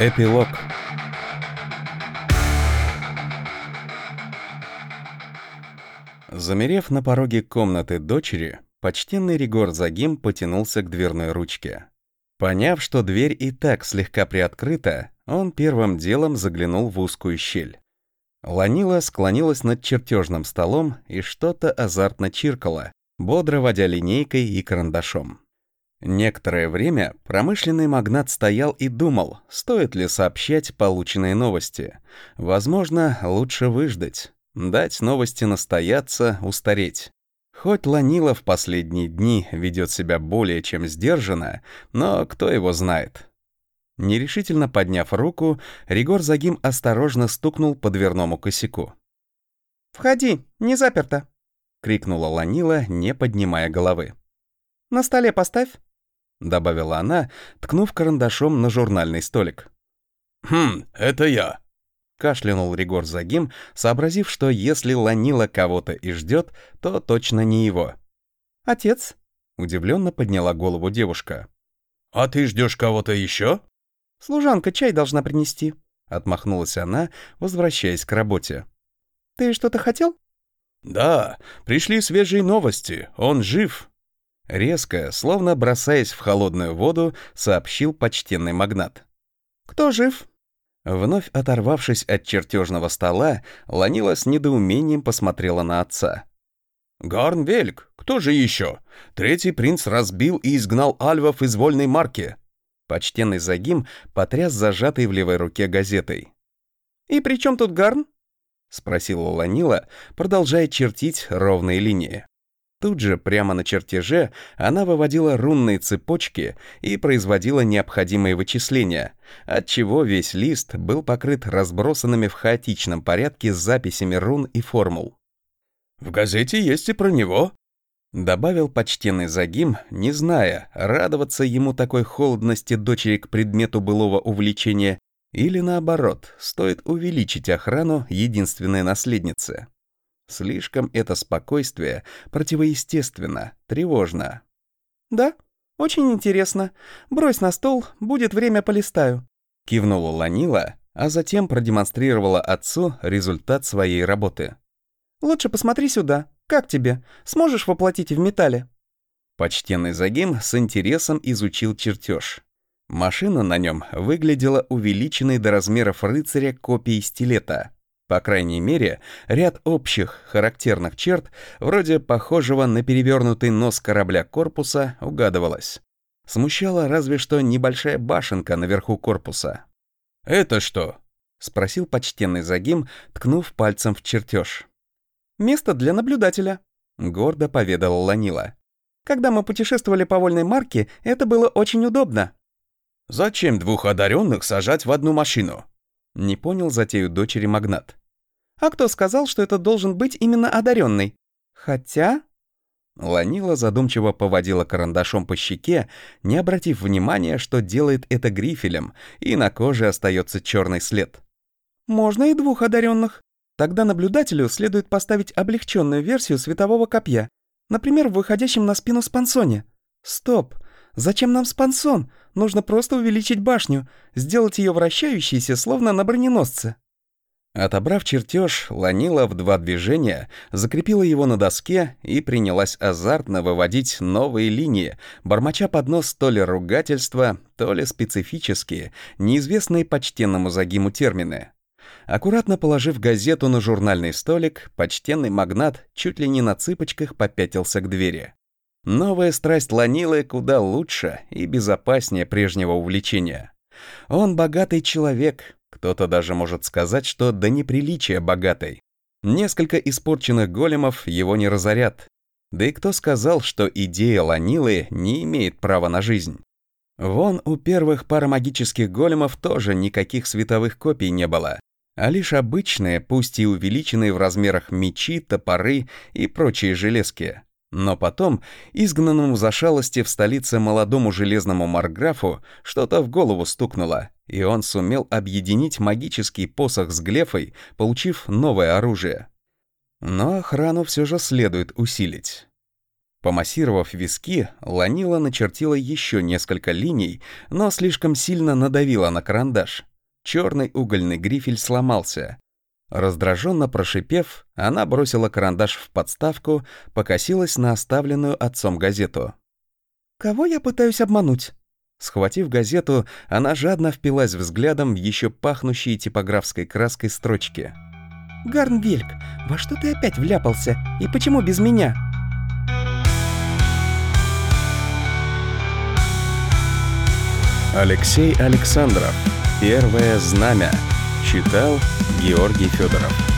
Эпилог Замерев на пороге комнаты дочери, почтенный Ригор Загим потянулся к дверной ручке. Поняв, что дверь и так слегка приоткрыта, он первым делом заглянул в узкую щель. Ланила склонилась над чертежным столом и что-то азартно чиркала, бодро водя линейкой и карандашом. Некоторое время промышленный магнат стоял и думал, стоит ли сообщать полученные новости. Возможно, лучше выждать, дать новости настояться, устареть. Хоть Ланила в последние дни ведет себя более чем сдержанно, но кто его знает. Нерешительно подняв руку, Ригор Загим осторожно стукнул по дверному косяку. «Входи, не заперто!» — крикнула Ланила, не поднимая головы. «На столе поставь!» — добавила она, ткнув карандашом на журнальный столик. «Хм, это я!» — кашлянул Ригор Загим, сообразив, что если Ланила кого-то и ждет, то точно не его. «Отец?» — удивленно подняла голову девушка. «А ты ждешь кого-то еще?» «Служанка чай должна принести», — отмахнулась она, возвращаясь к работе. «Ты что-то хотел?» «Да, пришли свежие новости. Он жив». Резко, словно бросаясь в холодную воду, сообщил почтенный магнат. «Кто жив?» Вновь оторвавшись от чертежного стола, Ланила с недоумением посмотрела на отца. «Гарнвельк, кто же еще? Третий принц разбил и изгнал альвов из вольной марки». Почтенный Загим потряс зажатой в левой руке газетой. «И при чем тут Гарн?» — спросила Ланила, продолжая чертить ровные линии. Тут же, прямо на чертеже, она выводила рунные цепочки и производила необходимые вычисления, отчего весь лист был покрыт разбросанными в хаотичном порядке записями рун и формул. «В газете есть и про него», — добавил почтенный Загим, не зная, радоваться ему такой холодности дочери к предмету былого увлечения или наоборот, стоит увеличить охрану единственной наследницы. Слишком это спокойствие противоестественно, тревожно. «Да, очень интересно. Брось на стол, будет время полистаю», — кивнула Ланила, а затем продемонстрировала отцу результат своей работы. «Лучше посмотри сюда. Как тебе? Сможешь воплотить в металле?» Почтенный Загим с интересом изучил чертеж. Машина на нем выглядела увеличенной до размеров рыцаря копией стилета — по крайней мере, ряд общих, характерных черт, вроде похожего на перевернутый нос корабля корпуса, угадывалось. Смущала разве что небольшая башенка наверху корпуса. «Это что?» — спросил почтенный Загим, ткнув пальцем в чертеж. «Место для наблюдателя», — гордо поведала Ланила. «Когда мы путешествовали по вольной марке, это было очень удобно». «Зачем двух одаренных сажать в одну машину?» Не понял затею дочери магнат. А кто сказал, что это должен быть именно одаренный? Хотя... Ланила задумчиво поводила карандашом по щеке, не обратив внимания, что делает это грифелем, и на коже остается черный след. Можно и двух одаренных. Тогда наблюдателю следует поставить облегченную версию светового копья, например, в выходящем на спину спансоне. Стоп! Зачем нам спансон? Нужно просто увеличить башню, сделать ее вращающейся, словно на броненосце. Отобрав чертеж, Ланила в два движения закрепила его на доске и принялась азартно выводить новые линии, бормоча под нос то ли ругательства, то ли специфические, неизвестные почтенному загиму термины. Аккуратно положив газету на журнальный столик, почтенный магнат чуть ли не на цыпочках попятился к двери. Новая страсть Ланилы куда лучше и безопаснее прежнего увлечения. Он богатый человек, кто-то даже может сказать, что до неприличия богатый. Несколько испорченных големов его не разорят. Да и кто сказал, что идея Ланилы не имеет права на жизнь? Вон у первых парамагических големов тоже никаких световых копий не было, а лишь обычные, пусть и увеличенные в размерах мечи, топоры и прочие железки. Но потом, изгнанному за шалости в столице молодому железному марграфу, что-то в голову стукнуло, и он сумел объединить магический посох с глефой, получив новое оружие. Но охрану все же следует усилить. Помассировав виски, Ланила начертила еще несколько линий, но слишком сильно надавила на карандаш. Черный угольный грифель сломался. Раздраженно прошипев, она бросила карандаш в подставку, покосилась на оставленную отцом газету. «Кого я пытаюсь обмануть?» Схватив газету, она жадно впилась взглядом в еще пахнущие типографской краской строчки. «Гарнвельк, во что ты опять вляпался? И почему без меня?» Алексей Александров. Первое знамя. Читал Георгий Федоров.